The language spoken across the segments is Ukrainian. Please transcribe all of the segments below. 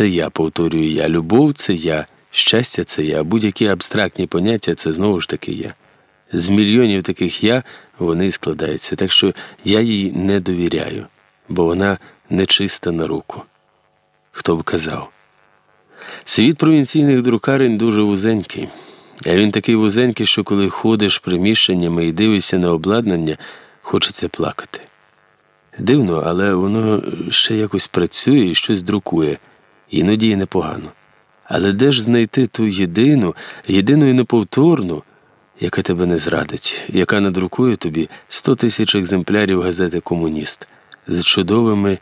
це я, повторюю я, любов це я, щастя це я, будь-які абстрактні поняття це знову ж таки я. З мільйонів таких я вони складаються, так що я їй не довіряю, бо вона нечиста на руку. Хто б казав? Світ провінційних друкарень дуже вузенький, а він такий вузенький, що коли ходиш приміщеннями і дивишся на обладнання, хочеться плакати. Дивно, але воно ще якось працює і щось друкує, іноді і непогано. Але де ж знайти ту єдину, єдину і неповторну, яка тебе не зрадить, яка надрукує тобі 100 тисяч екземплярів газети Комуніст з чудовими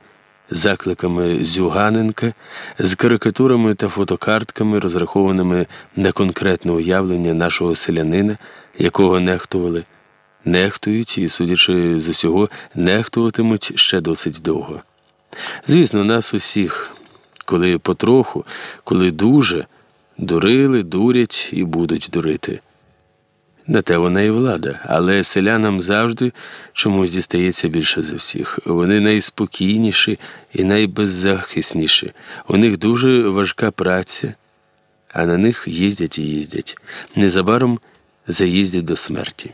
закликами Зюганенка, з карикатурами та фотокартками, розрахованими на конкретне уявлення нашого селянина, якого нехтували, нехтують і, судячи з усього, нехтуватимуть ще досить довго. Звісно, нас усіх, коли потроху, коли дуже, дурили, дурять і будуть дурити. На те вона і влада, але селянам завжди чомусь дістається більше за всіх. Вони найспокійніші і найбеззахисніші. У них дуже важка праця, а на них їздять і їздять. Незабаром заїздять до смерті.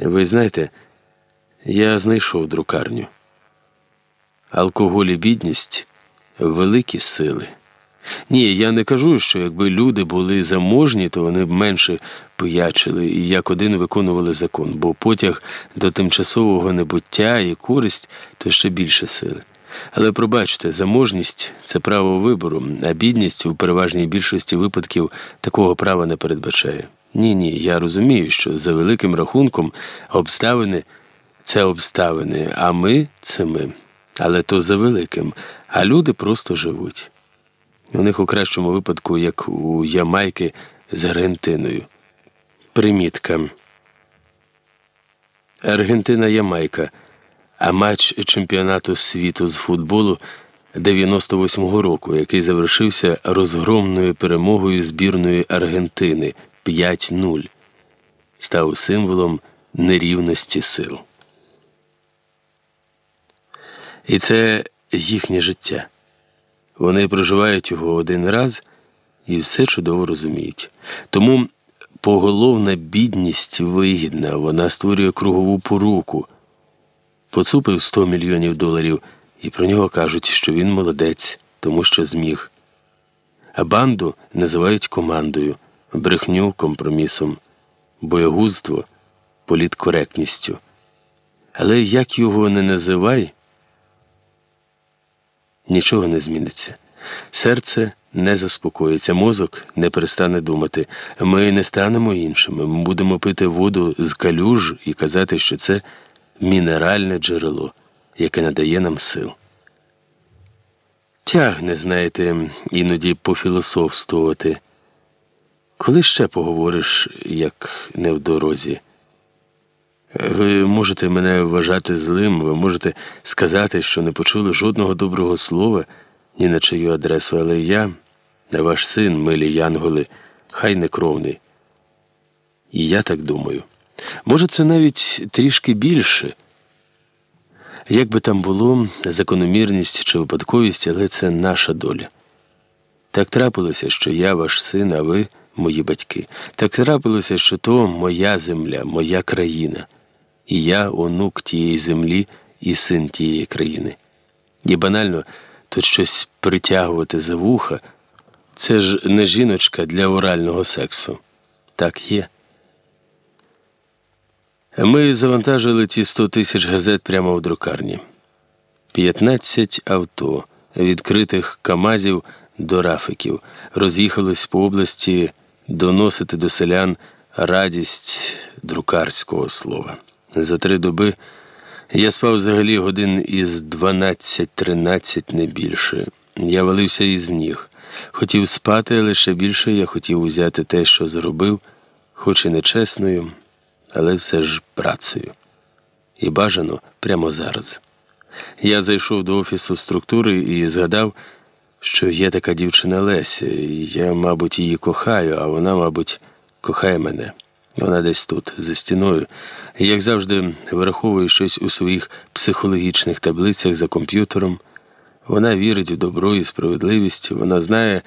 Ви знаєте, я знайшов друкарню. Алкоголь і бідність великі сили. Ні, я не кажу, що якби люди були заможні, то вони б менше пиячили і як один виконували закон, бо потяг до тимчасового небуття і користь то ще більше сили. Але пробачте, заможність це право вибору, а бідність у переважній більшості випадків такого права не передбачає. Ні, ні, я розумію, що за великим рахунком обставини це обставини, а ми це ми. Але то за великим, а люди просто живуть. У них у кращому випадку, як у Ямайки з Аргентиною. Примітка. Аргентина Ямайка. А матч чемпіонату світу з футболу 98-го року, який завершився розгромною перемогою збірної Аргентини 5-0, став символом нерівності сил. І це їхнє життя. Вони проживають його один раз і все чудово розуміють. Тому поголовна бідність вигідна, вона створює кругову поруку. Поцупив 100 мільйонів доларів, і про нього кажуть, що він молодець, тому що зміг. А банду називають командою, брехню компромісом, боягузтво політкоректністю. Але як його не називай, нічого не зміниться. Серце не заспокоїться, мозок не перестане думати. Ми не станемо іншими. Ми будемо пити воду з калюж і казати, що це мінеральне джерело, яке надає нам сил. Тягне, знаєте, іноді пофілософствувати. Коли ще поговориш, як не в дорозі? Ви можете мене вважати злим, ви можете сказати, що не почули жодного доброго слова ні на чию адресу, але я, не ваш син, милі Янголи, хай не кровний. І я так думаю. Може, це навіть трішки більше. Як би там було, закономірність чи випадковість, але це наша доля. Так трапилося, що я ваш син, а ви мої батьки. Так трапилося, що то моя земля, моя країна і я онук тієї землі і син тієї країни. І банально тут щось притягувати за вуха це ж не жіночка для орального сексу. Так є. Ми завантажили ті 100 тисяч газет прямо в друкарні. 15 авто, відкритих камазів до рафиків, роз'їхались по області доносити до селян радість друкарського слова. За три доби я спав взагалі годин із 12-13 не більше. Я валився із ніг. Хотів спати, але ще більше я хотів узяти те, що зробив, хоч і нечесною, але все ж працею. І бажано прямо зараз. Я зайшов до офісу структури і згадав, що є така дівчина Леся, і я, мабуть, її кохаю, а вона, мабуть, кохає мене. Вона десь тут, за стіною, як завжди, враховує щось у своїх психологічних таблицях за комп'ютером. Вона вірить в добро і справедливість, вона знає,